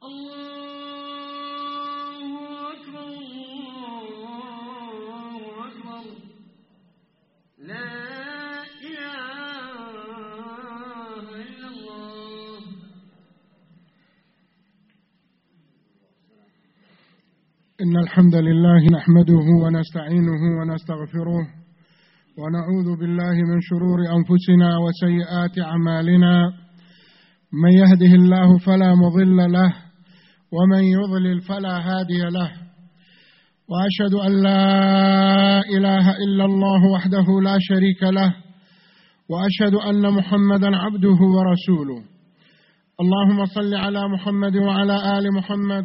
الله أكبر الله أكبر لا إله إلا الله إن الحمد لله نحمده ونستعينه ونستغفره ونعوذ بالله من شرور أنفسنا وسيئات أعمالنا. من يهده الله فلا مضل له ومن يضلل فلا هادي له. وأشهد أن لا إله إلا الله وحده لا شريك له. وأشهد أن محمدا عبده ورسوله. اللهم صل على محمد وعلى آل محمد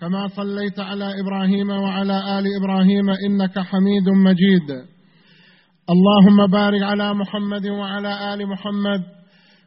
كما صليت على إبراهيم وعلى آل إبراهيم إنك حميد مجيد. اللهم بارك على محمد وعلى آل محمد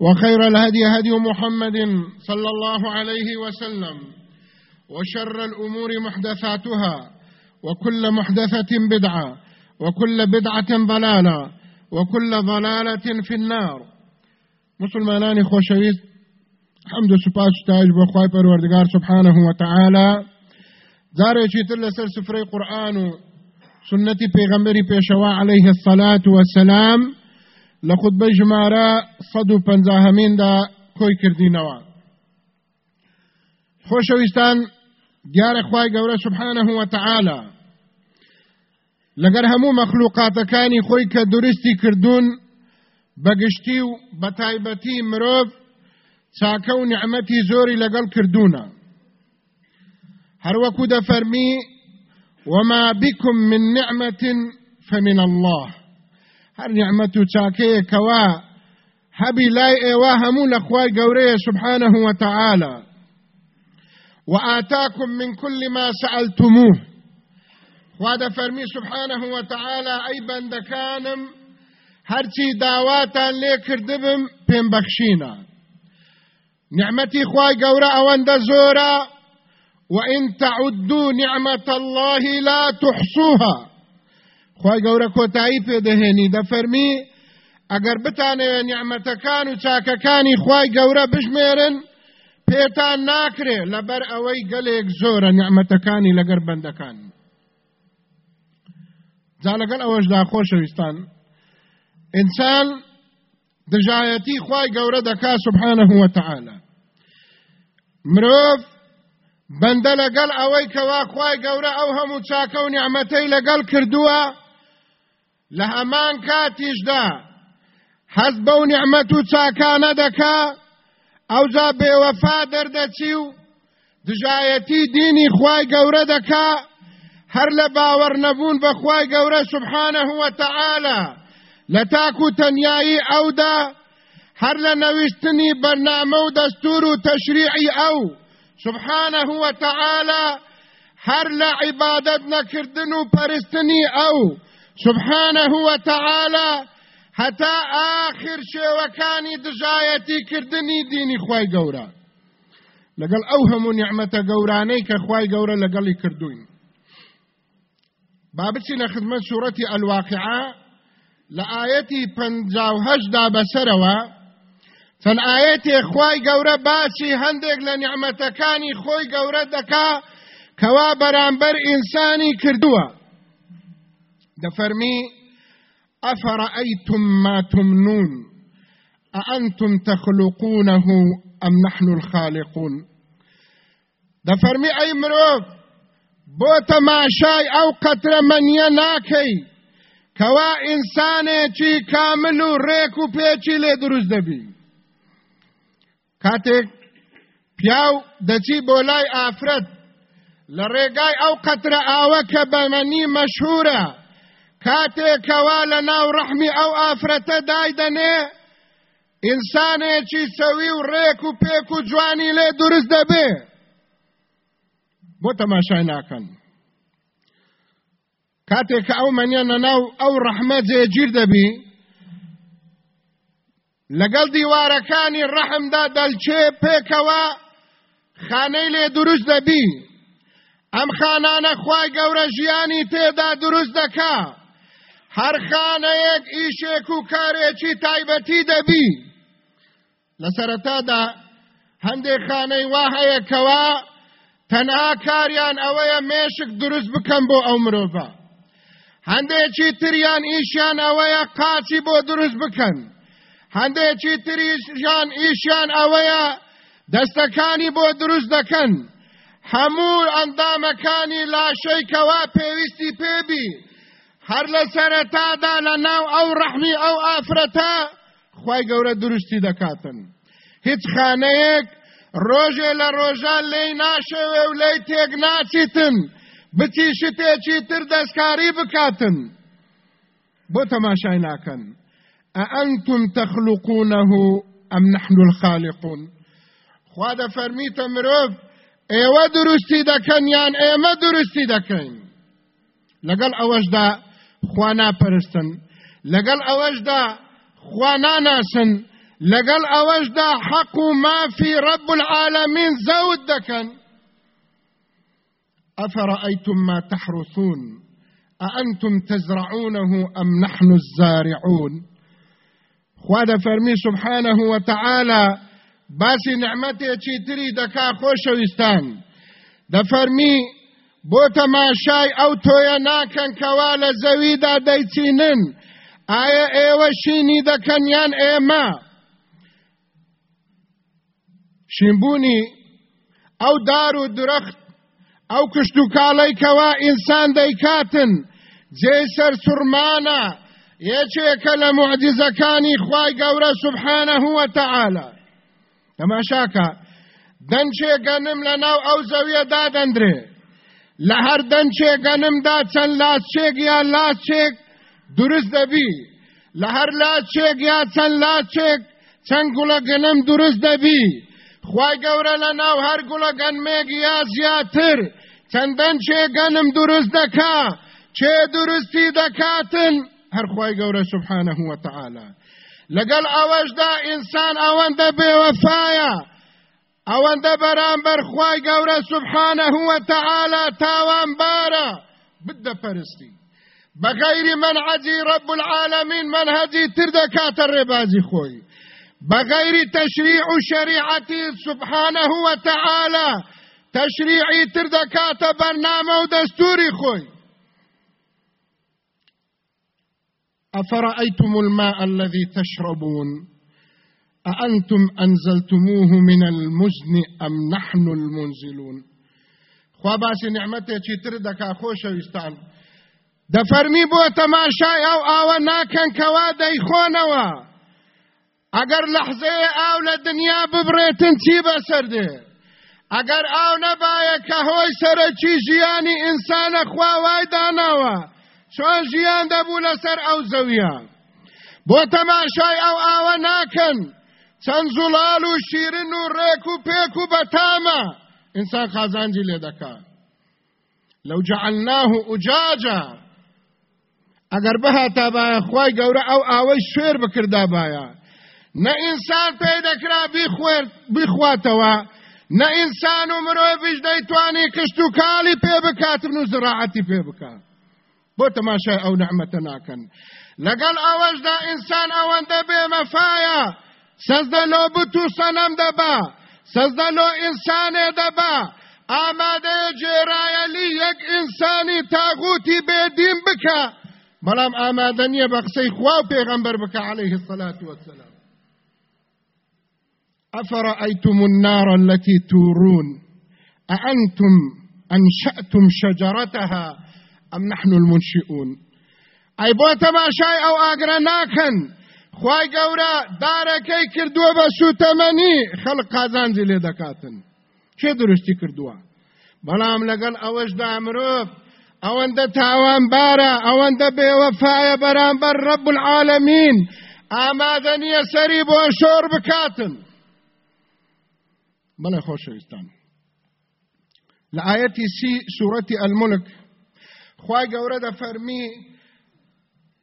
وخير الهدي هدي محمد صلى الله عليه وسلم وشر الأمور محدثاتها وكل محدثة بدعة وكل بدعة ضلالة وكل ضلالة في النار. مسلمانانی خۆشەویست حەمد و تاج بۆ خی سبحانه وتعالى جارێکی تر لەسەر سفرەی قورآن و سنەتی پێغەمبەری عليه الصلاة والسلام لە خودبەی ژمارە سەد و پەنجاهەمیندا کۆی کردینەوە. خۆشەویستان دیارە خوای گەورە سبحانه وتعالى لەگەر هەموو مەخلوقاتەکانی خۆی کە درستی کردوون بەگشتی و بەتایبەتی مرۆڤ چاکە و نعمەتی زۆری لەگەڵ کردوونە. هەروەکو دەفەرمی وما بكم من نعمة فمن الله. هەر نعمەت و چاکەیەکەوە هەبی لای ئێوە هەموو لە خوای گەورەیە سبحانه وتعالى وآتاكم من كل ما سألتموه. خوا دەفەرمی سبحانه وتعالى ئەی بەندەکانم هەرچی داواتان لێ کردبم پێم بەخشینە نعمەتی خوای گەورە ئەوەندە زۆرە وإن تعدوا نعمة الله لا تحصوها. خوای گەورە کۆتایی پێدەهێنی دەفەرمی ئەگەر بتانەوێ نیعمەتەکان و چاکەکانی خوای گەورە بژمێرن پێتان ناکرێ لەبەر ئەوەی گەلێک زۆرە نیعمەتەکانی لەگەر بەندەکان. جا لەگەڵ ئەوەشدا خۆشەویستان انسان دژایەتی خوای گەورە دەکا سبحانه وتعالى مرۆڤ بەندە لەگەڵ ئەوەی کەوا خوای گەورە ئەو هەموو چاکە و نیعمەتەی لەگەڵ کردووە لە هەمان کاتیشدا حەز بەو نیعمەت و چاکانە دەکا ئەوجا بێوەفا دەردەچی و دژایەتی دینی خوای گەورە دەکا هەر لە باوەڕ نەبوون بە خوای گەورە سبحانه وتعالى لتاکو تنیایی أو دا هر لنوشتنی برنامه و دستور و تشریعی أو سبحانه و تعالی هر لعبادت نکردن و پرستنی أو سبحانه وتعالى حتى آخر شوكاني دجايتي كردني ديني خواي قورا. لقل أوهم نعمة قوراني كخواي قورا لقل كردوين. بابتي لخدمة سورة الواقعة لآيتي پنجاو هجدا بسروا فان آيتي خواي قورا باسي هندق لنعمتكاني خواي قورا دكا كوا برانبر إنساني كردوه دەفەرمی أفرأيتم ما تمنون؟ أأنتم تخلقونه أم نحن الخالقون؟ دەفەرمی ئەی مرۆڤ بۆ تەماشای ئەو قەترە مەنیە ناکەی کەوا ئینسانێکی کامل و ڕێک و پێچی لێ دروست دەبی کاتێک پیاو دەچی بۆ لای ئافرەت لە ڕێگای ئەو قەترە ئاوە کاتێکەوە لە ناو ڕەحمی ئەو ئافرەتە دایدەنێ. ئینسانێکی سەوی و ڕێک و پێک و جوانی لێ دروست دەبێ. بۆ تەماشای ناکەن. کاتێک کە ئەو مەنیەنە ناو ئەو ڕەحمە جێگیر دەبی لەگەڵ دیوارەکانی ڕەحمدا دەلچێ پێکەوە خانەی لێ دروست دەبی. ئەم خانانە خوای گەورە ژیانی تێدا دروست دەکا. هەر خانەیەک ئیشێک و کارێکی تایبەتی دەبی. لە سەرەتادا هەندێک خانەی وا هەیەکەوە تەنها کاریان ئەوەیە مێشک دروست بکەم بۆ ئەو مرۆڤە. هەندێکی تریان ئیشیان ئەوەیە قاچی بۆ دروست بکەن. هەندێکی تریشیان ئیشیان ئەوەیە دەستەکانی بۆ دروست دەکەن. هەموو ئەندامەکانی لاشەی کەوا پێویستی پێبی هەر لە سەرەتادا لە ناو ئەو ڕەحمی ئەو ئافرەتە خی گەورە دروستی دەکاتن. هیچ خانەیەک ڕۆژێ لە ڕۆژان لی ناشەوێ و لی تێک ناچیتن. بچی شتێکی تر دەستکاری بکاتن. بۆ تەماشای ناکەن. ئەئەنتم تەخلقونه ئەم نحن الخالقون؟ خوا دەفەرمیتە مرۆڤ ئێوە دروستی دەکەن یان ئێمە دروستی دەکەین؟ لەگەڵ ئەوەشدا خوا ناپەرستن لەگەڵ ئەوەشدا خوا ناناسن لەگەڵ ئەوەشدا حەق و مافی ڕب العالمین زەوت دەکەن أفرأيتم ما تحرثون؟ أأنتم تزرعونه أم نحن الزارعون؟ خواد فرمي سبحانه وتعالى باسی نعمتێکی تری دەکا خۆشەویستان دەفەرمی بۆ تەماشای ئەو تۆیە ناکەن کەوا لە زەویدا دەیچینن. ئایا ئێوە شینی دەکەن یان ئێمە؟ شینبوونی ئەو دار و درەخت ئەو کشت و کاڵەی کەوا ئینسان دەیکاتن. جێ سەر سوورمانە یەکێکە لە معجزەکانی خوای گەورە سبحانه وتعالى تەماشاکە دەنچێ گەنم لە ناو ئەو زەویە دادەندرێ. لە هەر دەنچێ گەنمدا چەند لاچێک یان لاچێک دروست دەبی. لە هەر لاچێک یا چەند لاچێک چەند گوڵە گەنم دروست دەبی. خی گەورە لە ناو هەر گوڵە گەنمێک یا زیاتر. چەندەن چێ گەنم دروست دەکا. چێ دروستی دەکاتن؟ هەرخوای گەورە سبحانه وتعالى لەگەڵ ئەوەشدا ئینسان ئەوەندە بێوەفایە ئەوەندە بەرامبەر خوای گەورە سبحانه وتعالى تاوانبارە بدە پەرستی. بغير منهج رب العالمين منهجي تردكات الربازي خوي بغير تشريع شريعتي سبحانه وتعالى تشريعي تردكات برنامه ودستوري خوي أفرأيتم الماء الذي تشربون؟ أأنتم أنزلتموه من المزن أم نحن المنزلون؟ خواباس نعمتي چی تردكا خوش وستان دەفەرمی بۆ تەماشای ئەو ئاوە ناکەن کەوا دەیخۆنەوە ئەگەر لەحزەیە ئاو لە دنیا ببرێتن چی بەسەر دێ ئەگەر ئاو نەبایە کە هۆی سەرەکی ژیانی ئینسانە خواوای داناوە چۆن ژیان دەبوو لەسەر ئەو زەویە بۆ تەماشای ئەو ئاوە ناکەن چەند زوڵال و شیرن و ڕێک و پێک و بەتامە ئینسان خازانجی لێ دەکات لو جعلناه أجاجا ئەگەر بەهاتا باە خی گەورە ئەو ئاوەی شوێر بکردا باە نە ئینسان پێی دەکرا بیخواتەوە نە ئینسان و مرۆڤش دەیتوانی کشت و کاڵی پێ بکاتن و زراعەتی پێ بکات بۆ تەماشای ئەو نەحمەتە ناکەن لەگەڵ ئەوەشدا ئینسان ئەوەندە بێمەفایە سەزدە لۆ بت و سەنەم دەبا سەزدە لۆ ئینسانێ دەبا ئامادەیە جێرایەلی یەک ئینسانی تاغوتی بێدین بکە بەڵام ئامادە نییە بە قسەی خوا و پێغەمبەر بکە عليه الصلاة والسلام. أفرأيتم النار التي تورون؟ أأنتم أنشأتم شجرتها أم نحن المنشئون؟ أي بۆ تەماشای ئەو ئاگرە خی گەورە دارەکەی کردووە بە سوتەمەنی خەڵق قازانجی لێ دەکاتن. کێ درستی کردووە؟ بەڵام لەگەڵ ئەوەشدا مرۆڤ ئەوەندە تاوانبارە ئەوەندە بێوەفاایە بەرامبەر ڕەب العالمین ئامادە نییە سەری بۆ شۆر بکاتن. بەڵێ خۆشەویستان. لە ئاەتی سی سوورەتی ئەلمولک خی گەورە دەفەرمی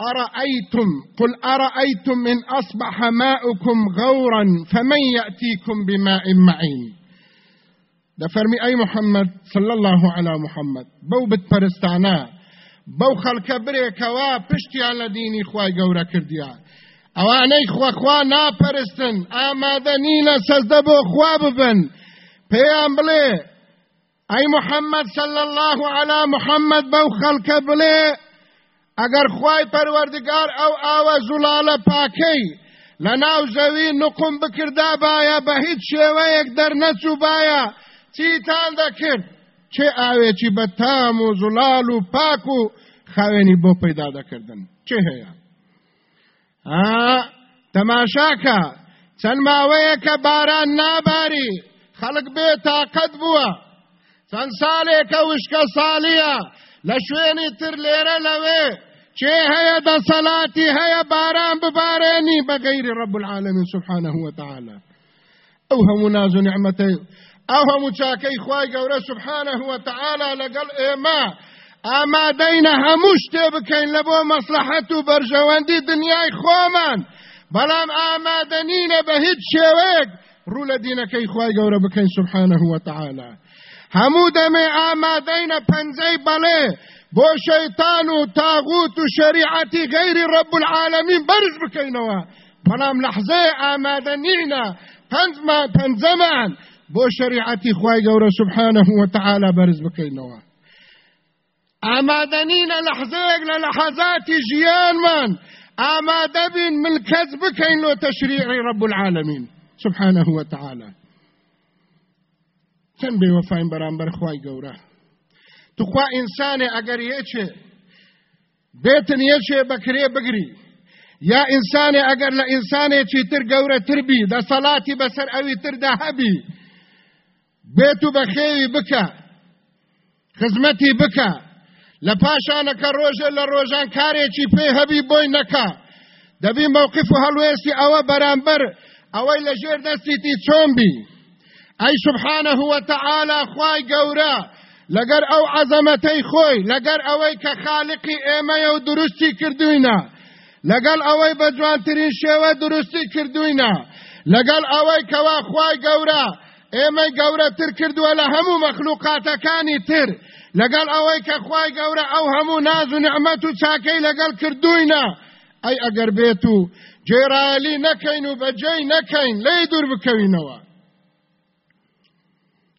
أرأيتم؟ قل أرأيتم من أصبح ماؤكم غورا فمن يأتيكم بماء معين. دفرمي أي محمد؟ صلى الله على محمد. بو بتپرستانا بو خلق بريكوا پشتي على ديني خواي قورا كرديا اواني خوا خوا نا پرستن آمادنين سزدبو خوا ببن. پیام بلي أي محمد صلى الله على محمد بو خلق بلي اگر خوای پروردگار او آوە زوڵالە پاکەی لە ناو زەوی نقم بکردا باە بە هیچ شێوەیەک دەرنەچوو باە چیتان دەکرد؟ چێ ئاوێکی بە تام و زوڵال و پاک و خاوێنی بۆ پەیدا دەکردن. چێ هەیە؟ تەماشاکە. چەند ماوەیە کە باران ناباری خەڵک بێ تاقەت بووە. چەند ساڵێکە وشکە ساڵیە. لە شوێنی تر لێرە لەوێ چێ هەیە دەسەڵاتی هەیە باران ببارێنی بەغەیری ڕب العالمین سبحانه وتعالى. ئەو هەموو ناز و نعمەتەی ئەو هەموو چاکەی خوای سبحانه وتعالى لەگەڵ ئێمە ئامادەینە هەموو شتێ بکەین لە بۆ مەسلحەت و بەرژەوەندی دنیای خۆمان بەڵام ئامادەنینە بە هیچ شێوەیەک ڕوو لە دینەکەی خوای گەورە سبحانه وتعالى. هەموو دەمێ ئامادەینە پەنجەی بەڵێ بۆ شەیتان و تاغوت و شریعەتی غەیری ڕب العالمین بەرز بکەینەوە بەڵام لەحزەیە ئامادە نینە پەنجمان پەنجەمان بۆ شریعەتی خوای گەورە سبحانه وتعالى بەرز بکەینەوە ئامادە نینە لەحزەیەک لە لەحەزاتی ژیانمان ئامادە بین ملکەت بکەین لۆ تەشریعی ڕب العالمین. سبحانه وتعالى چەند بێوەفاین بەرامبەر خوای گەورە. توخوا ئینسانێ ئەگەر یەکێ بێتن یەکێ بەکرێ بگری. یا ئینسانێ ئەگەر لە ئینسانێکی تر گەورە تربی دەسەڵاتی بەسەر ئەوی تردا هەبی. بێت و بەخێوی بکە خزمەتی بکە. لە پاشانەکە ڕۆژە لە ڕۆژان کارێکی پێ هەبی بۆی نەکە دەبی مووقف و هەڵوێستی ئەوە بەرامبەر ئەوەی لە ژێر دەستیتی چۆن بی. ئەی سبحانه وتعالى خوای گەورە لەگەر ئەو عەزەمەتەی خۆی لەگەر ئەوەی کە خالقی ئێمەیە و دروستی کردوینە لەگەڵ ئەوەی بە جوانترین شێوە دروستی کردوینە لەگەڵ ئەوەی کەوا خوای گەورە ئێمەی گەورەتر کردووە لە هەموو مەخلوقاتەکانی تر لەگەڵ ئەوەی کە خوای گەورە ئەو هەموو ناز و نعمەت و چاکەی لەگەڵ کردوینە ئەی ئەگەر بێت و جێرایلی نەکەین و بەجێی نەکەین لی دوور بکەوینەوە.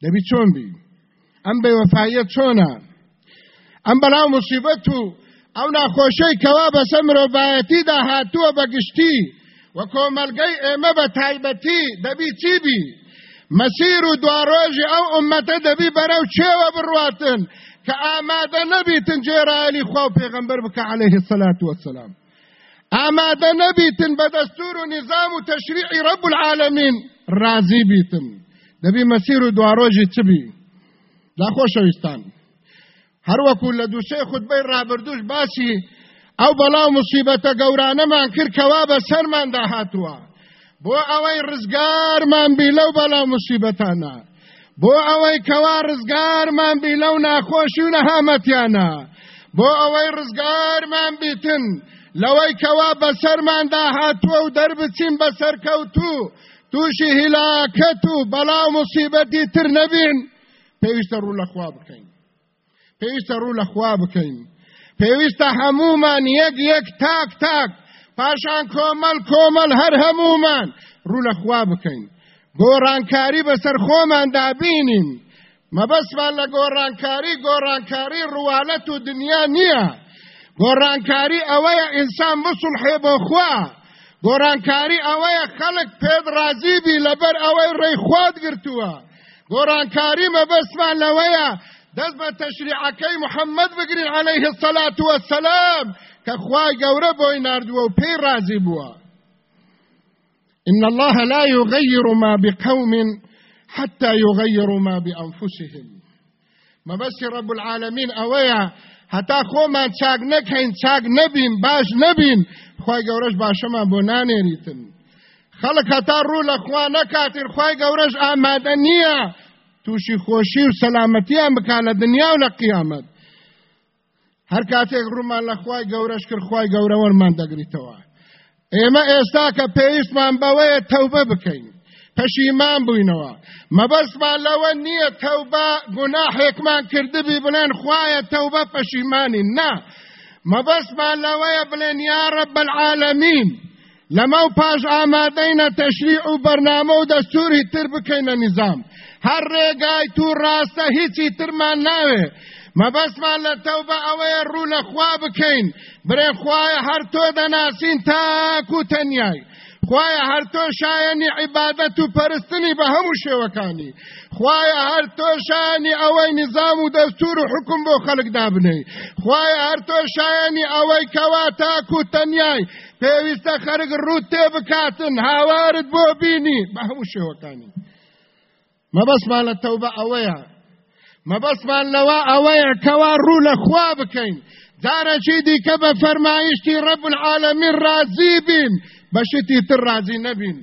دەبی چۆن بی ئەم بێوەفایە چۆنە ئەم بەڵاو مصیبەت و ئەو ناخۆشەی کەوا بەسە مرۆڤایەتیدا هاتووە بەگشتی وە کۆمەلگەی ئێمە بە تایبەتی دەبی چی بی؟ مەسیر و دواڕۆژی ئەو ئومەتە دەبی بەرەو چێوە بڕواتن کە ئامادە نەبیتن بکە عليه الصلاة والسلام. ئامادە نەبیتن بە و نظام و تەشریعی رب العالمین. رازی بیتن. دەبی مەسیر و دواڕۆژی چبی داخۆشەویستان هەروەکو لە دووسێ خودبەی ڕابردوش باسی ئەو بەڵاو مصیبەتە گەورانەمان کرد کەوا بە سەرماندا هاتووە بۆ ئەوەی ڕزگارمان بی لەو بەڵاو مصیبەتانە. بۆ ئەوەی کەوا ڕزگارمان بی لەو ناخۆشی و نەهامەتیانە. بۆ ئەوەی ڕزگارمان بیتن لەوەی کەوا بەسەرماندا هاتووە و دەربچین بەسەرکەوتوو تووشی هیلاکەت و بەڵاو مصیبەتی تر نەبین پێویستە ڕوو لە خوا بکەین پێویستە ڕوو لە خوا بکەین پێویستە هەمومان یەک یەک تاک تاک پاشان کۆمەل کۆمەل هەر هەمومان ڕوو لە خوا بکەین گۆڕانکاری بەسەر خۆمان دابینین. مەبەسمان لە گۆڕانکاری گۆڕانکاری ڕوالەت دنیا نییە. گۆڕانکاری ئەوەیە ئینسان بسڵحێ بۆ گۆڕانکاری ئەوەیە خەڵک پێت رازیبی لەبەر ئەوەی ڕێی خواد گرتووە گۆڕانکاری مەبەسمان لەوەیە دەست بە تەشریعەکەی محەممەد بگرین عليه الصلاة والسلام کە خوای گەورە بۆی نردووە و پێی رازی بووە إن الله لا يغير ما بقوم حتى يغيروا ما بأنفسهم ما بس رب العالمين أويا هەتا خۆمان چاک نەکەین چاک نەبین باش نەبین. خی گەورەش باشەمان بۆ نانێریتن خەڵک هەتا ڕوو لە خوا نەکاتر خی گەورەش ئامادە نییە. تووشی خۆشی و سەلامەتیان بک لە دنیا و لە قیامەت. هەر کاتێک ڕوومان لە خی گەورەش کرد خی گەورەوەرمان دەگریتەوە. ئێمە ئێستا کە پێویستمان بەوەیە تەوبە بکەین. پەشیمان بووینەوە مەبەستمان لەوە نییە تەوبە گوناحێکمان کردبی بڵێن خوایە تەوبە پەشیمانی نا مەبەستمان لەوەیە بڵێن یا رب العالمین. لەمە و پاش ئامادەینە تەشریع و بەرنامە و دەستوری تر بکەینە نظام. هەر ڕێگای تو ڕاستە هیچی ترمان ناوێ مەبەستمان لە تەوبە ئەوەیە ڕوو لە خوا بکەین برێ خوایە هەر تۆ دەناسین تاکو تەنیای خوایە هەر تۆ شایەنی عیبادەت و پەرستنی بە هەموو شێوەکانی. خوایە هەر تۆ شایەنی ئەوەی نظام و دەستور و حکم بۆ خەڵک دابنەی. خوایە هەر تۆ شایەنی ئەوەی کەوا تاکو تەنیای. پێویستە خەرگ ڕوو تێ بکاتن هاوارت بۆ بینی. بە هەموو شێوەکانی. مەبەسمان لە تەوبە ئەوەیە. مەبەسمان لەوە ئەوەیە کەوا ڕوو لە خوا بکەین. جارەکی دیکە بە فەرمایشتی ڕەب العالەمین ڕازی بین. بەشتی تر ڕازی نەبین.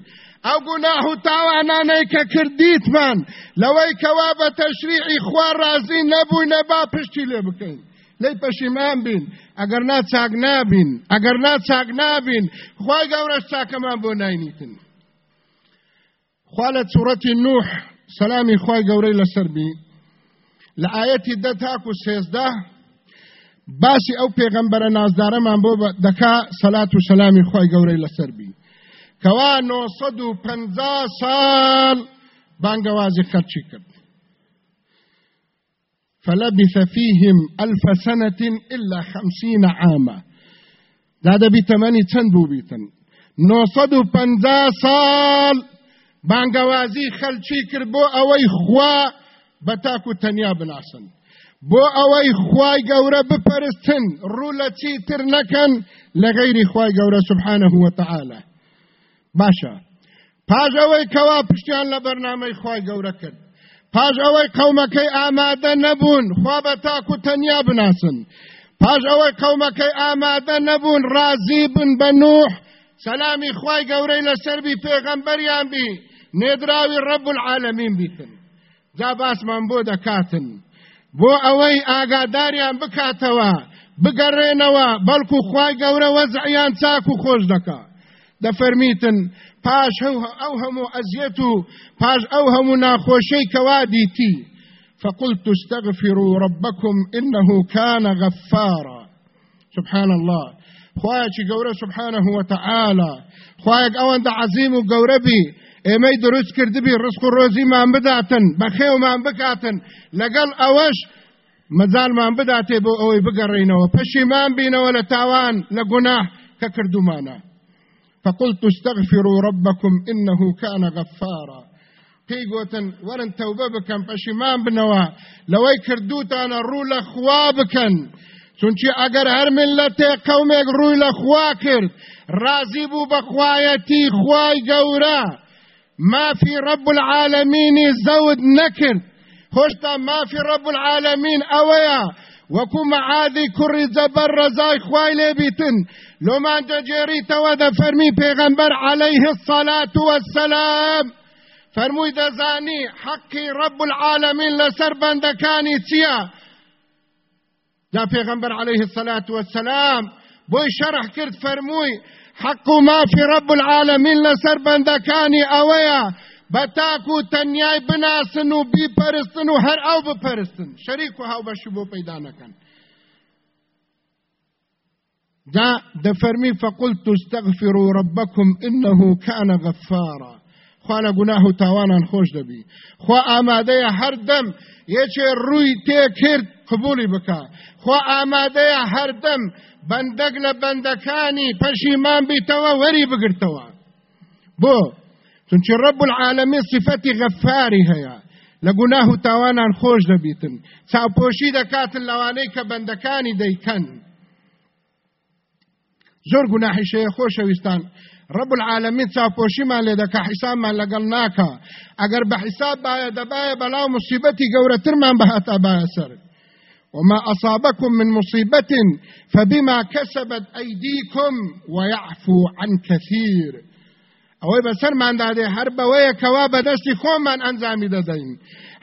ئەو گوناه و تاوانانەی کە کردیتمان لەوەی کەوا بە تەشریعی خوا ڕازی نەبووی نەبا پشتی لێ بکەین. لی پەشیمان بین ئەگەر نا چاک نابین ئەگەر نا چاک نابین خوای گەورەش چاکەمان بۆ ناینیتن. خوا لە سوڕەتی نوح سەلامی خوای گەورەی لەسەر بی لە ئاەتی دە تاکو سێزدە باسی ئەو پێغەمبەرە نازدارەمان بۆ دەکا سەلات و سەلامی خۆی گەورەی لەسەر بی کەوا 950 ساڵ بانگەوازی خەرچی کرد. فلبث فيهم ألف سنة إلا خمسين عاما. دا بي تماني چند بو بيتن نوصد و پنزا سال بانگوازی خلچی کر بو اوی خوا بتاکو تنیا بناسن. بۆ ئەوەی خوای گەورە بپەرستن ڕوو لە چی تر نەکەن لە غەیری خوای گەورە سبحانه وتعالى باشە. پاش ئەوەی کەوا پشتیان لە بەرنامەی خوای گەورە کرد. پاش ئەوەی قەومەکەی ئامادە نەبوون خوا بە تاکو تەنیا بناسن. پاش ئەوەی قەومەکەی ئامادە نەبوون ڕازی بن بە نوح. سەلامی خوای گەورەی لەسەربی پێغەمبەریان بی نێدراوی ڕەب العالمین بیتن. جا باسمان بۆ دەکاتن. بۆ ئەوەی ئاگاداریان بکاتەوە بگەڕێنەوە بەڵکو خوای گەورە وەزعیان چاک و خۆش دەکا. دەفەرمیتن پاش ئەو هەموو ئەزیەت پاش ئەو هەموو ناخۆشەی کەوا دیتی. فقلت استغفروا ربكم إنه كان غفارا. سبحان الله خواهي قورة سبحانه وتعالى خواهي أوان دا عظيم وقورة بي ئێمەی دروست کردبی ڕسک و ڕۆزیمان بداتن بەخێومان بکاتن. لەگەڵ ئەوەش مەزالمان بداتێ بۆ ئەوەی بگەڕینەوە. پەشیمان بینەوە لە تاوان لە گوناه کە کردومانە. فقلت استغفروا ربكم إنه كان غفارا. پێی گوتن وەرن تەوبە بکەن پەشیمان بنەوە. لەوەی کردوتانە ڕوو لە خوا بکەن. چونچی ئەگەر هەر ملەتێ قەومێک ڕووی لە خوا کرد ڕازی بوو بە خوایەتی خوای گەورە. ما في رب العالمين زود نكر هشتا ما في رب العالمين أويا. معاذي كري زبر رزاي خوای بيتن لو ما جيري تودا فرمي پیغمبر عليه الصلاة والسلام. فرموي دزاني حقي رب العالمين لسر بندكاني تيا جا پیغمبر عليه الصلاة والسلام. بوي شرح كرت فرموي حق ما في رب العالمين لسر بندکانی اویا بتاکو تنیای بناسن و بی پرستن هر آو بپرستن. شریک و هاو بشبو پیدا نکن. دا دفرمي فقلت استغفروا ربكم إنه كان غفارا. خوانا گناه تاوانا خوش دبي خوا آماده هر دم یچه روی تی کرد قبولی بکا. خوا آماده هر دم بەندەک لە بەندەکانی پەشیمان بیتەوە وەری بگرتەوە بۆ چونچی ڕب العالمین صفەتی غەفاری هەیە لە گوناه و تاوانان خۆش دەبیتن چاوپۆشی دەکاتن لەوانەی کە بەندەکانی دەیکەن زۆر گوناحی شەیە خۆشەویستان رب العالمین چاوپۆشیمان لێ دەکا حیسابمان لەگەڵ ناکە ئەگەر بە حیساب باە دەبایە بەلاو مصیبەتی گەورەترمان بەهاتا باە وما أصابكم من مصيبة فبما كسبت أيديكم ويعفو عن كثير. ئەوەی بەسەرماندادێ هەر بەوەیە کەوا بەدەستی خۆمان ئەنجامی دەدەین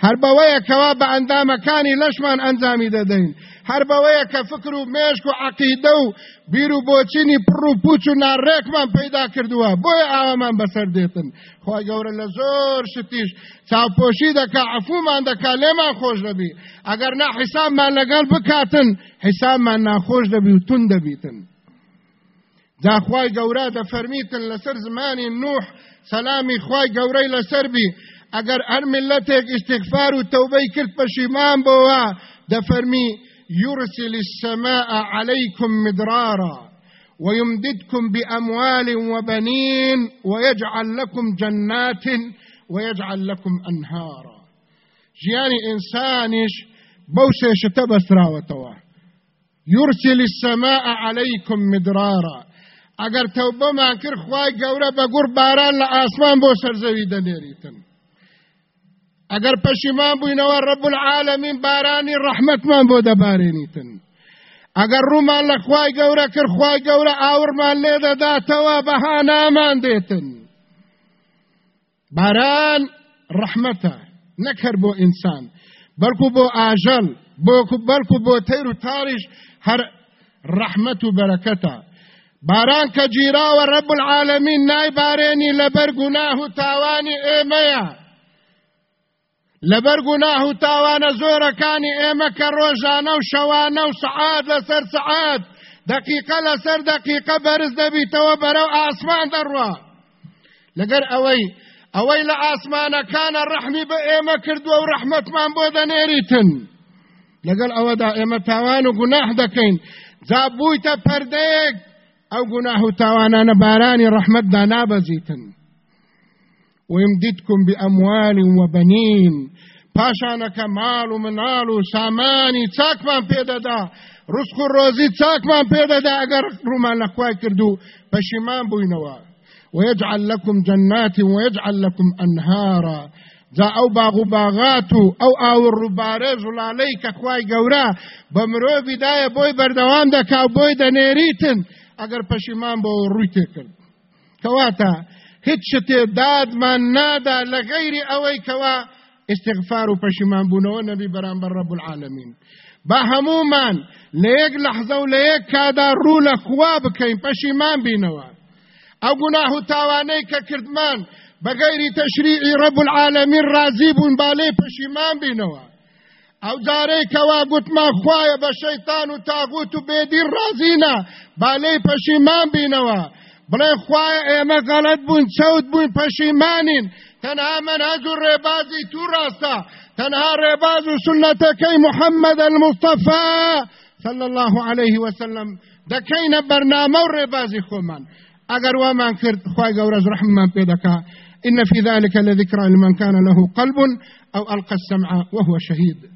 هەر بەوەیە کەوا بە ئەندامەکانی لەشمان ئەنجامی دەدەین. هەر بەوەیە کە فکر و مێشک و عقیدە و بیر و بۆچینی پڕ و پوچ و ناڕێکمان پەیدا کردووە. بۆیە ئاوامان بەسەر دێتن. خی گەورە لە زۆر شتیش. چاوپۆشی دەکا عفومان دەکا لێمان خۆش دەبی. ئەگەر نا حیسابمان لەگەڵ بکاتن حیسابمان ناخۆش دەبی و تون دەبیتن. جاخوای گەورە دەفەرمیتن لەسەر زمانی نوح. سەلامی خوای گەورەی لەسەر بی. ئەگەر هەر ملەتێک ئیستیغفار و تەوبەی کرد پەشیمان بۆوە دەفەرمی يرسل السماء عليكم مدرارا ويمددكم بأموال وبنين ويجعل لكم جنات ويجعل لكم أنهارا. جياني إنسانش بوسيش تبسراوتوا يرسل السماء عليكم مدرارا. ئەگەر تەوبەمان کرد خوای گەورە بە گوڕ باران ئاسمان بۆ سەرزەوی دەنێریتن. ئەگەر پەشیمان بووینەوە ڕەب العالمین بارانی ڕەحمەتمان بۆ دەبارێنیتن ئەگەر ڕوومان لە خوای گەورە کرد خوای گەورە ئاورمان لێ دەداتەوە بەها نامان دێتن باران ڕەحمەتە نەکرد بۆ ئینسان بەڵکو بۆ ئاژەل بەڵکو بۆ تەیر و تاریش هەر ڕەحمەت و بەرەکەتە باران کە جیراوە ڕەب العالمین نایبارێنی لەبەر گوناه و تاوانی ئێمەیە لەبەر گوناه و تاوانە زۆرەکانی ئێمە کە ڕۆژانە و شەوانە و سعات لەسەر سعات دقیقە لەسەر دقیقە بەرز دەبیتەوە بەرەو ئاسمان دەڕوە لەگەر ئەوەی ئەوەی لە ئاسمانەکانە ڕەحمی بە ئێمە کردووە و ڕەحمەتمان بۆ دەنێریتن. لەگەڵ ئەوەدا ئێمە تاوان و گوناح دەکەین جا بوویتە پەردەیەک ئەو گوناه و تاوانانە بارانی ڕەحمەتدا نابەزیتن. ويمددكم بأموال وبنين. پاشانەکە ماڵ و مناڵ و سامانی چاکمان پێدەدا ڕسک و ڕۆزی چاکمان پێدەدا ئەگەر ڕوومان لە خوای کردو پەشیمان بووینەوە ويجعل لكم جنات ويجعل لكم أنهارا. جا ئەو باغ و باغات و ئەو ئاور ڕووبارێز و لاڵەی کە خوای گەورە بە مرۆڤی دایە بۆی بەردەوام دەکا بۆی دەنێریتن ئەگەر پەشیمان کەواتە هیچ شتێ دادمان نادا لە غەیری ئەوەی کەوا استغفار و پەشیمان بوونەوە نەبی بەرامبەر ڕەب العالمین. با هەمومان لە یەک لەحزە و لە یەک کادا ڕوو لە خوا بکەین پەشیمان بینەوە. ئەو گوناه و تاوانەی کە کردمان بەگەیری تەشریعی ڕەب العالمین ڕازی بوون با لێ پەشیمان بینەوە. ئەو جارەی کەوا گوتمان خوایە بە شەیتان و تاغوت و بێدین ڕازینە با لێ پەشیمان بینەوە. بڵێ خوایە ئێمە غەڵەت بوون چەوت بوون پەشیمانین تەنها منهج و ڕێبازی تو ڕاستە تەنها ڕێباز و سنەتەکەی محەممەد المستەفا صلى الله عليه وسلم دەکەینە بەرنامە و ڕێبازی خۆمان ئەگەر وامان کرد خوای گەورەز ڕحممان پێ دەکا إن في ذلك لذكرى لمن كان له قلب أو ألقى السمع وهو شهيد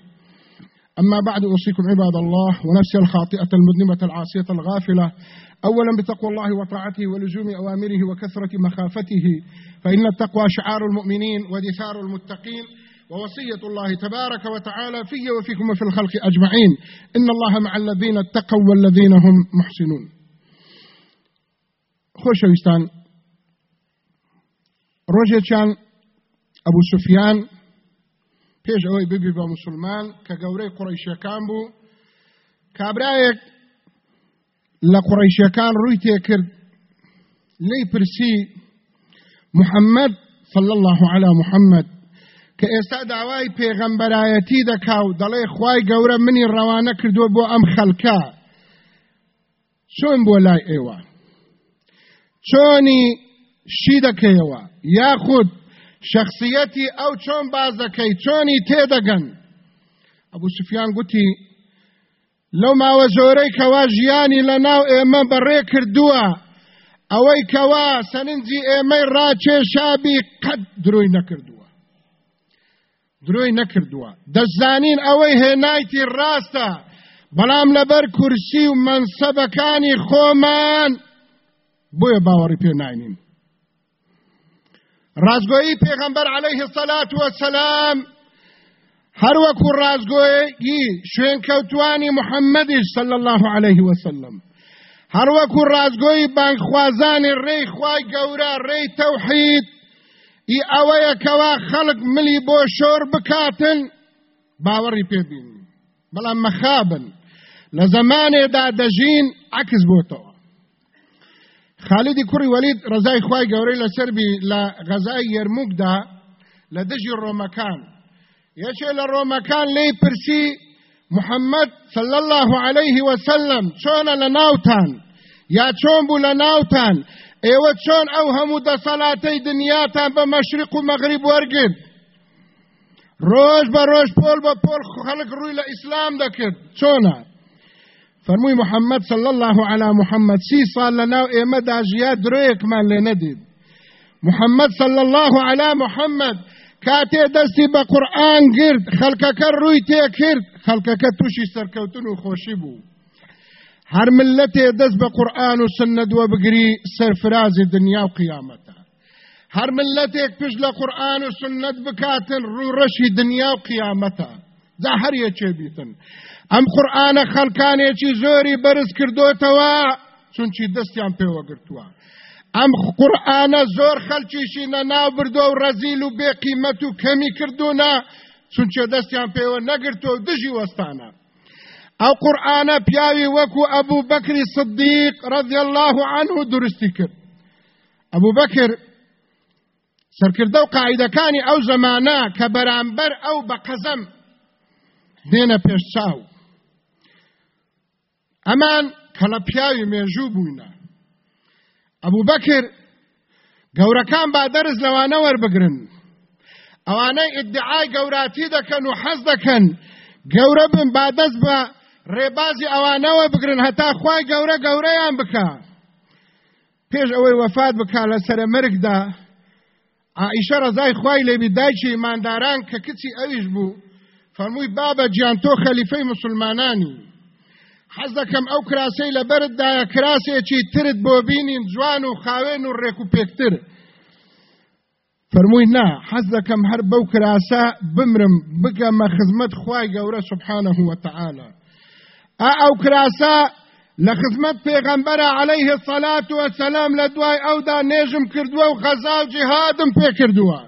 أما بعد أوصيكم عباد الله ونفسي الخاطئة المذنبة العاصية الغافلة. أولا بتقوى الله وطاعته ولزوم أوامره وكثرة مخافته فإن التقوى شعار المؤمنين ودثار المتقين ووصية الله تبارك وتعالى في وفيكم وفي الخلق أجمعين. إن الله مع الذين اتقوا والذين هم محسنون. خۆشەویستان ڕۆژێکیان ئەبوو سوفیان پێش ئەوەی ببی بە مسلمان کە گەورەی قڕیشەکان بوو. کابرایەک لە قڕیشەکان ڕووی تێکرد لی پرسی محەممەد صلى الله على محەممەد کە ئێستا داوای پێغەمبەرایەتی دەکاو دەڵێ خی گەورە منی ڕەوانە کردووە بۆ ئەم خەلکە. چۆن بۆ لای ئێوە چۆنی شی دەکەیەوە؟ یاخود شخصیەتی ئەو چۆن باز دەکەی چۆنی تێدەگەن. ئەبوو سوفیان گوتی لەو ماوە زۆرەی کەوا ژیانی لە ناو ئێمە بەڕێ کردووە. ئەوەی کەوا سەرنجی ئێمەی ڕاکێشابی قەت دروی نەکردووە. دروی نەکردووە. دەزانین ئەوەی هێنایتی ڕاستە. بەڵام لەبەر کورسی و منسەبەکانی خۆمان. بۆیە باوەڕی پێ ناینین ڕازگۆیی پێغەمبەر عەلەیه سەلات وەسەلام هەر وەکو ڕازگۆیی شوێنکەوتوانی محەممەدیش صلی الله عليه وسلم. هەر وەکو ڕازگۆی بانخوازانی ڕێی خوای گەورە ڕێی تەوحید ئی ئەوەیە کەوا خەڵک ملی بۆ شۆر بکاتن باوەڕی پێبین بەڵام مەخابن. لە زمانێدا دەژین عکس بۆتەوە. خالدی کوڕی وەلید ڕزای خوای گەورەی لەسەربی لە غەزای یەرموکدا لە دژی ڕۆمەکان. یەکێ لە ڕۆمەکان لی پرسی محەممەد صلى الله عليه وسلم چۆنە لە ناوتان؟ یا چۆن بوو لە ناوتان؟ ئێوە چۆن ئەو هەموو دەسەڵاتەی دنیاتان بە مەشرق و مەغریب وەرگرت ڕۆژ بە ڕۆژ پۆل بە پۆل خەڵک ڕووی لە ئیسلام دەکرد. چۆنە؟ فەرمووی محەممەد صلى الله على محەممەد سی ساڵ لە ناو ئێمەدا ژیا درۆیەکمان لێ نەدید محەممەد صلى الله على محەممەد کاتێ دەستی بە قورآن گرت خەڵکەکە ڕووی تێ کرد خەڵکەکە تووشی سەرکەوتن و خۆشی بوو هەر ملەتێ دەست بە قورآن و سنەدووە بگری سەرفرازی دنیا و قیامەتە هەر ملەتێک پشت لە قورآن و سنت بکاتن ڕوو ڕەشی دنیا و قیامەتە جا هەر یەکێ بیتن. ئەم قورآانە خەڵکانێکی زۆری بەرز کردوتەوە چونچی دەستیان پێوەگرتووە. ئەم قورآانە زۆر خەلکیشی نەناو بردو و ڕەزیل و بێقیمەت و کەمی کردوونە چونچە دەستیان پێوە نەگرتو دژی وەستانە. ئەو قورآانە پیاوی وەکو ئەبوو بەکری صدیق ڕەضی الله عنه درستی کرد. ئەبوو بەکر سەرکردە و قاعدەکانی ئەو زەمانە کە بەرامبەر ئەو بە قەزەم دێنە پێش چاو. ئەمان کەڵە پیاوی مێژوو بووینە. ئەبوو بەکر گەورەکان با دەرز لەوانە وەربگرن. ئەوانەی ئیدعای گەوراتی دەکەن و حەز دەکەن. گەورە بن با دەست بە ڕێبازی ئەوانەوە بگرن هەتا خوای گەورە گەورەیان بکە. پێش ئەوەی وەفات بکە لە سرە مرگدا. عائشە ڕزای خوای لێبی دایکی ئیمانداران کە کچی ئەویش بوو فەرمووی بابە گیان تۆ خەلیفەی مسلمانانی. حەز دەکەم ئەو کراسەی لە بەردایە کراسێکی ترت بۆ بینین جوان و خاوێن و ڕێک و پێکتر. فەرمووی نا حەز دەکەم هەر بەو بمرم بگەمە خزمەت خوای گەورە سبحانه وتعالى ئا ئەو کراسە لە خزمەت پێغەمبەرە عليه الصلاة والسلام لە دوای ئەودا نێژم کردووە و خەزا و جهادم پێ کردووە.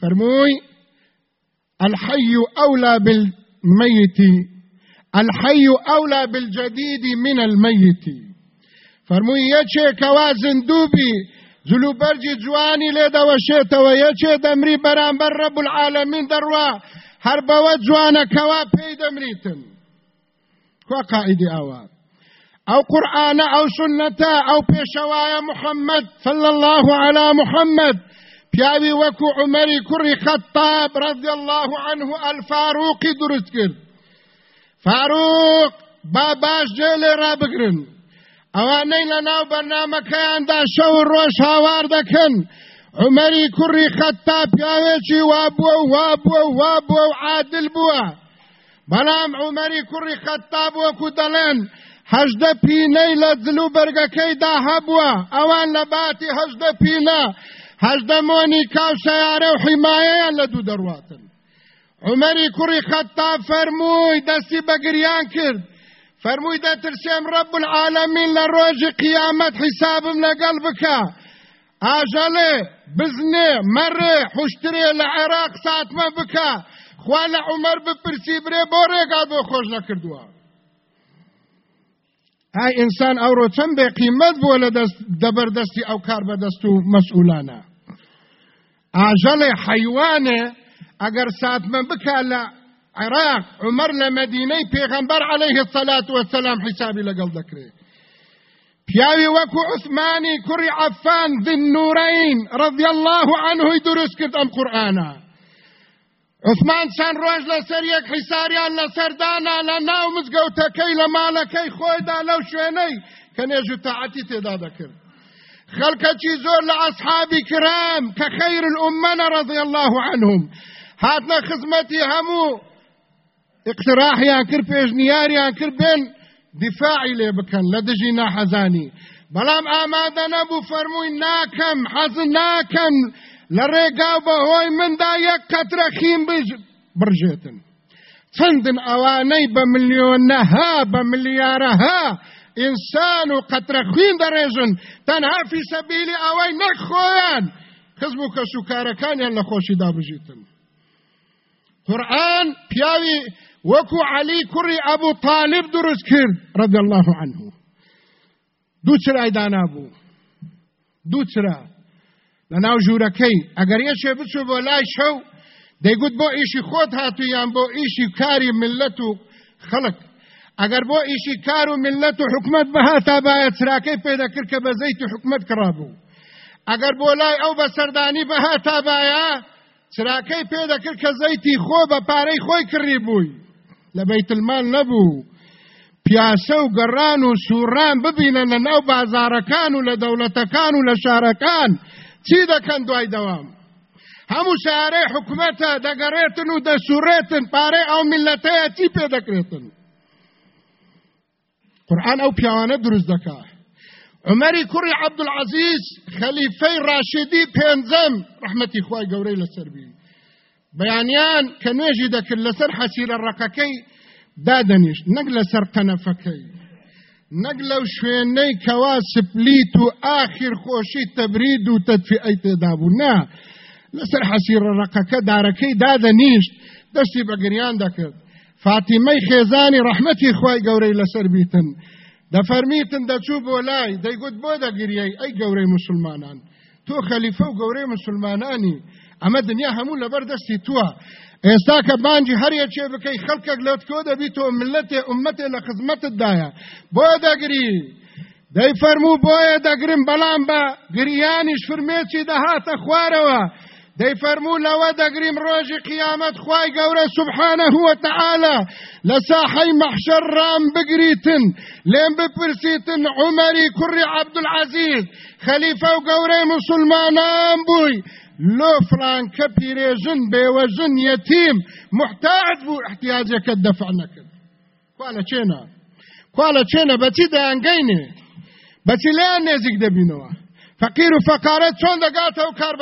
فەرمووی الحي أولى بالميت الحي أولى بالجديد من الميت. فرمووی یەکێکەوا زندوبی جلوبەرجی جوانی لێ دەوەشێتەوە یەکێ دەمری بەرامبەر ڕەب العالمین دەڕوا هەر بەوە جوانەکەوا پێی دەمریتن کوا قائیدی ئەوە ئەو قورآانە ئەو سنەتە ئەو پێشەوایە محەممەد صلى الله على محەممەد پیاوی وەکو عمەری کوڕی خەتاب رضی الله عنه الفاروقی دروست فاروق با باش جێلێ ڕابگرن ئەوانەی لە ناو بەرنمەکەیاندا شەو ڕۆژ هاوار دەکەن. عمەری کوڕی خەتا پیاوێکی وا بووە وا بووە وا بووە و عادل بووە. بەڵام عمەری کوڕی خەتاب وەکو دەڵێن هەژدە پینەی لە جلو بەرگەکەیدا هەبووە. ئەوان لە باتی هەژدە پینە هەژدە مۆنی کاو سیارە و حیمایەیان لە دوو دەڕواتن. عمەری کوڕی خەتا فەرمووی دەستی بەگریان کرد. فەرمووی دەترسێم ڕەب العالەمین لە ڕۆژی قیامەت حیسابم لەگەڵ بکە. ئاژەڵێ بزنێ مەڕێ حوشترێ لە عێراق ساتمە بکە. خوا لە عمەر بپرسی برێ بۆ ڕێگا بۆ خۆش نەکردووە. ئای ئینسان ئەوڕۆ چەند بێ قیمەت بووە لە دەبەردەستی ئەو کار بەدەست و مەسئولانە. ئاژەڵێ حەیوانێ ئەگەر ساتمە بکە لە عێراق عمەر لە مەدینەی پێغەمبەر عەلەیه السەلات وەسەلام حیسابی لەگەڵ دەکرێت پیاوی وەکو عثمانی کوڕی عەفان ذی النورەین رضی الله عنه دروست کرد ئەم قورئانە عثمان چەند ڕۆژ لەسەر یەک حیساریان لەسەردانا لە ناو مزگەوتەکەی لە ماڵەکەی خۆیدا لەو شوێنەی کە نێژ و تاعەتی تێدا دەکرد. خەڵکەکی زۆر لە ئەسحابی کرام کە خەیر الأمەنە رضی الله عنهم. هاتنە خزمەتی هەموو. اقتراحیان کرد پێشنیاریان کرد بێن دیفاعی لێ بکەن لە دژی ناحەزانی. بەڵام ئامادە نەبوو فەرمووی ناکەم حەز ناکەم لە ڕێگاو بەهۆی مندا یەک قەترە خیم برژێتن چەندن ئەوانەی بە ملیۆنەها بە ملیارەها ئینسان و قەترە خوین دەڕێژن. تەنها فی سەبیلی ئەوەی نەخۆیان. خزم و کەسوکارەکانیان لە خۆشی دابژیتن قورآن پیاوی وەکو علی کوڕی ئەبوو طالب دروست کرد رضی الله عنه دوو چرای دانابوو دوو چرا. لە ناو ژوورەکەی ئەگەر یەشێ بچوو بۆ لای شەو دەیگوت بۆ ئیشی خۆت هاتوویان بۆ ئیشی کاری ملت و خەڵک ئەگەر بۆ ئیشی کار و ملت و حکومت بەهاتا باە چراکەی پێدەکرد کە بەزەیت و حکومت کڕابوو ئەگەر چراکەی پێدەکرد کە زەیتی خۆ بە پارەی خۆی کڕی بووی. لە بەیتلمان نەبوو. پیاسە و گەڕان و سووران ببینە لە ناو بازارەکان و لە دەوڵەتەکان و لە شارەکان. چی دەکەن دوای دەوام؟ هەموو شارەی حکوومەتە دەگەڕێتن و دەسوڕێتن پارەی ئەو میلەتەیە چی پێ دەکرێتن؟ قورآن ئەو پیاوانە دروست دەکا. عمەری کوڕی عەبدولعەزیز خەلیفەی ڕاشیدی پێنجەم ڕەحمەتی خوای گەورەی لەسەر بی بەیانیان کە نوێژی دەکرد لەسەر حەسیرە ڕەقەکەی دادەنیشت نەک لەسەر قەنەفەکەی نەک لەو شوێنەی کەوا سپلیت و ئاخیر خۆشی تەبرید و تێدا بوو نا لەسەر حەسیرە ڕەقەکە دارەکەی دادەنیشت دەستی بەگریان دەکرد فاتیمەی خێزانی ڕەحمەتی خوای گەورەی لەسەر بیتن. دەفەرمیتن دەچوو بۆ لای دەیگوت بۆ دەگریەی ئەی گەورەی مسلمانان تۆ خەلیفە و گەورەی مسلمانانی ئەمە دنیا هەموو لەبەر دەستی تووە ئێستا کە بانجی هەریەکێ بکەی خەڵکێک لەت کۆ دەبیتەوە ملەتێ ئومەتێ لە خزمەتتدایە بۆ دەگری دەی فەرموو بۆیە دەگرم بەڵام بە گریانیش فرمێکی دەهاتە خوارەوە دەی فەرموو لەوە دەگریم ڕۆژی قیامەت خوای گەورە سبحانە هو تعالى لە ساحەی مەحشەر ڕام بگریتن. لێم بپرسیتن عومەری کوڕی عەبدولعەزیز خەلیفە و گەورەی مسلمانان بووی. لۆ فلانکە پیرێژن بێوەژن یەتیم محتاج بوو احتیاجەکەت دەفع نەکرد. کوا لە چێنە؟ کوا لە چێنە؟ بەچی دەیانگەینێ؟ بەچی لیان نێزیک دەبینەوە؟ فەقیر و فەقارەت چۆن دەگاتە و کار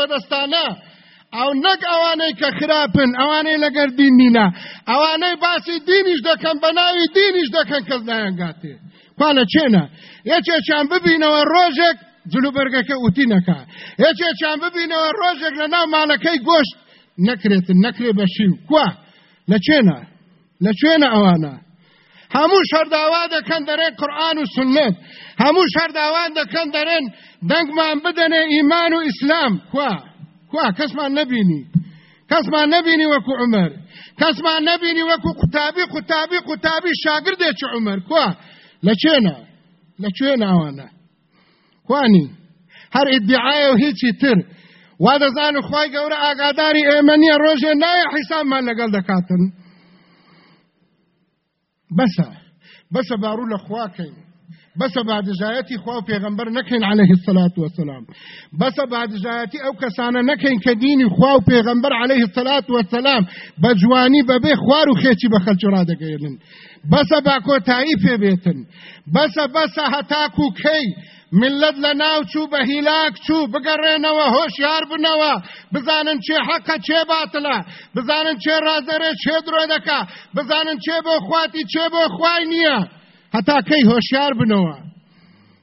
ئەو نەک ئەوانەی کە خراپن ئەوانەی لەگەر دین نینە. ئەوانەی باسی دینیش دەکەن بە ناوی دینیش دەکەن کەس دایانگاتێ کوا لە چێنە؟ یەکێکیان ببینەوە ڕۆژێک جلوبەرگەکە ئوتی نەکا. یەکێکیان ببینەوە ڕۆژێک لە ناو ماڵەکەی گۆشت نەکرێتن نەکرێ بە شیو. کوا لە چێنە؟ لە کوێنە ئەوانە؟ هەموو شەرداوا دەکەن دەرێن قورآن و سنت. هەموو شەرداوان دەکەن دەرێن دەنگمان بدەنێ ئیمان و ئیسلام. کوا کوا کەسمان نەبینی. کەسمان نەبینی وەکو عمر کەسمان نەبینی وەکو قوتابی قوتابی قوتابی شاگردێکی عمر کوا لە چێنە لە کوێنە ئەوانە؟ کوانی؟ هەر ئیدعایە و هیچی تر. وا دەزان و خی گەورە ئاگاداری ئێمە نییە ڕۆژێ نایە حیسابمان لەگەڵ دەکاتن. بەسە. بەسە باڕوو لە خواکەین بەسە بادژایەتی خوا و پێغەمبەر نەکەین عليه الصلاة والسلام بەسە بادژایەتی ئەو کەسانە نەکەین کە دینی خوا و پێغەمبەر عليه الصلاة والسلام بە جوانی بەبێ خوار و خێکی بە خەلکی ڕادەگەێنن. بەسە با کۆتایی پێ بێتن. بەسە بەسە هەتاکو کەی ملت لە ناو چوو بە هیلاک چوو بگەڕێنەوە هۆشیار بنەوە. بزانن چێ حەقە چێ باتڵە بزانن چێ ڕازەرێ چێ درۆ دەکا. بزانن چێ بۆ خواتی چێ بۆ خوای نییە. هەتا کەی هۆشیار بنەوە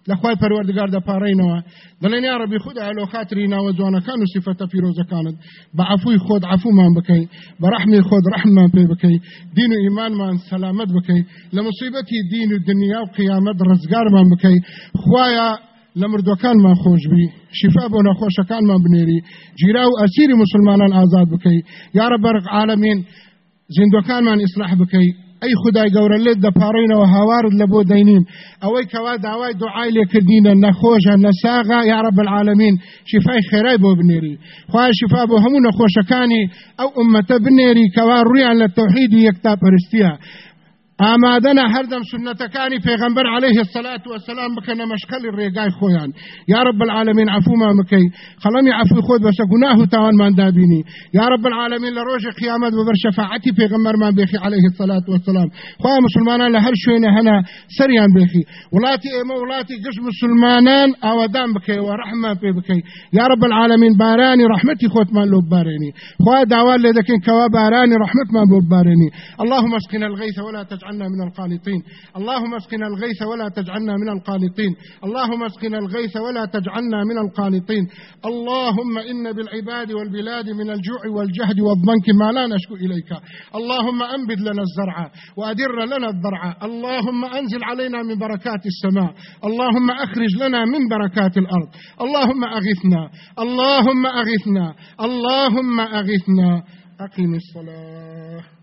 لەخوای پەروەردگار دەپارڕینەوە دەڵێن یا ڕەبی خوددا لۆ خاتری ناوە جوانەکان و سیفەتە پیرۆزەکانت بە عفووی خۆت عفومان بکەی بە ڕەحمی خۆت ڕەحممان پێ بکەی دین و ئیمانمان سەلامت بکەی لە مصیبەتی دین و دنیا و قیامەت ڕزگارمان بکەی خوایە لە مردوەکانمان خۆشببی شیفا بۆ نەخۆشەکانمان بنێری گیرا و ئەسیری مسلمانان ئازاد بکەی یارە بەرق عالمین زیندوەکانمان ئیسلاح بکەی ئەی خدای گەورە لێت دەپارڕینەوە هاوارت لە بۆ دەینین ئەوەی کەوا داوای دوعای لێکردینە نەخۆشە نەساغا یارە بەعاالمین شیفای خێرای بۆ بنێری خوای شیفا بۆ هەموو نەخۆشەکانی ئەو ئومەتە بنێری کەوا ڕویان لە تەوحیدی یەکتا پەرستیە ئامادەنە هەردەم سنەتەکانی پێغمبەر عليه الصلاة والسلام بکەنە خۆیان یا رب العالمین عفومان بکەی خەڵەمی عفوی خۆت بەسە گوناه و یا رب العالمین لە ڕۆژی قیامەت بەبەر شەفاعەتی پێغمبەرمان بێخی عليه الصلاة والسلام. خوا مسلمانان لە هەر شوێنە هەنا سەریان بێخی وڵاتی ئێمە وڵاتی گشت مسلمانان ئاوادان بکەیەوە بکەی یا رب العالمین بارانی ڕحمەتی خۆتمان لۆ ببارێنی خوا داوا لێ دەکەین کەوا بارانی ڕحمەتمان بۆ ببارێنی اللهم اسقنا الغيث ولا تجعل تجعلنا من القانطين. اللهم اسقنا الغيث ولا تجعلنا من القانطين. اللهم اسقنا الغيث ولا تجعلنا من القانطين. اللهم إن بالعباد والبلاد من الجوع والجهد والضنك ما لا نشكو إليك. اللهم أنبذ لنا الزرع وأدر لنا الضرع. اللهم أنزل علينا من بركات السماء. اللهم أخرج لنا من بركات الأرض. اللهم أغثنا. اللهم أغثنا. اللهم أغثنا. أقم الصلاة.